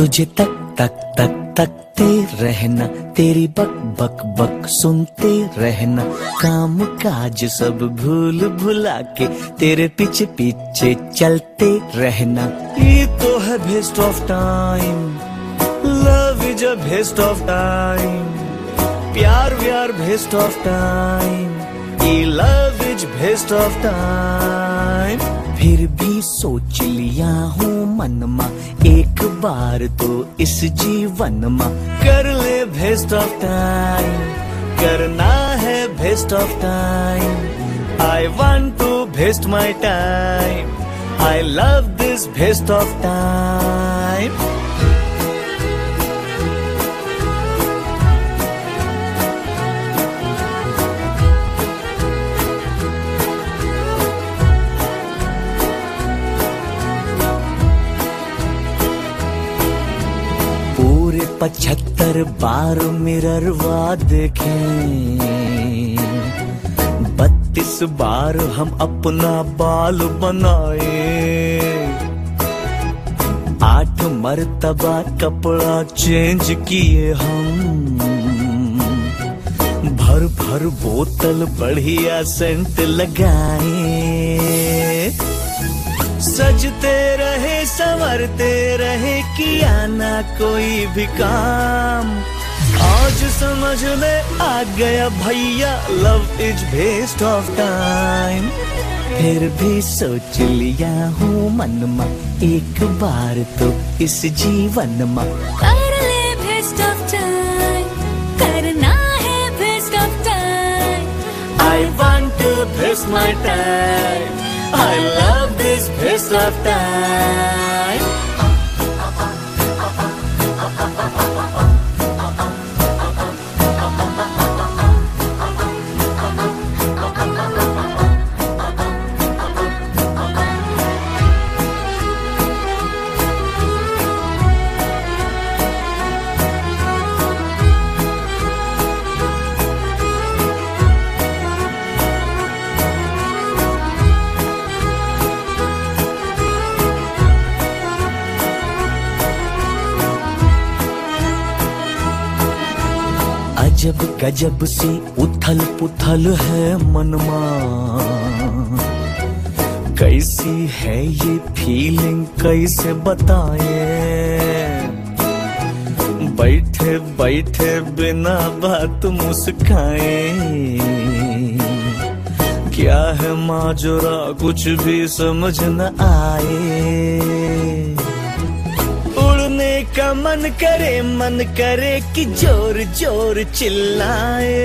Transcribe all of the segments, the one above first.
तुझे तक तक तक, तकते रहना। तेरी बक बक बक सुनते रहना। काम काज सब भूल भुला के तेरे पीछे पीछे चलते रहना। ये तो है best of time love is a best of time प्यार, व्यार बेस्ट ऑफ़ टाइम ये love is best of time भी सोच लिया हूँ मन मा। एक बार तो इस जीवन मा। कर ले बेस्ट ऑफ़ टाइम करना है best of time I want to best my time I love this best of time पचहत्तर बार मिररवा देखे। बत्तीस बार हम अपना बाल बनाए। आठ मरतबा कपड़ा चेंज किए हम। भर भर बोतल बढ़िया सेंट लगाए। सजते रहे, संवरते रहे, किया ना कोई भी काम। आज समझ में आ गया भैया love is best of time फिर भी सोच लिया हूँ मन में, एक बार तो इस जीवन में। कर ले बेस्ट ऑफ़ टाइम करना है best of time I want to best my time. I love is Love Time. अजब गजब सी उथल पुथल है मनमा कैसी है ये फीलिंग कैसे बताए? बैठे बैठे बिना बात मुस्काए। क्या है माजरा, कुछ भी समझ न आए। का मन करे मन करे कि ज़ोर ज़ोर चिल्लाए।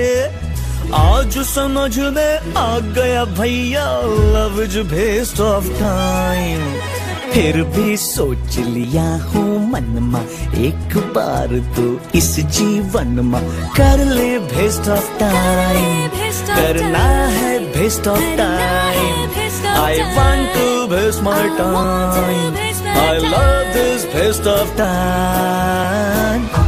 आज समझ में आ गया भैया love is best of time फिर भी सोच लिया हूँ मन मा एक बार तो इस जीवन में। कर ले बेस्ट ऑफ़ टाइम करना है best of time I want to best my time I love this best of time.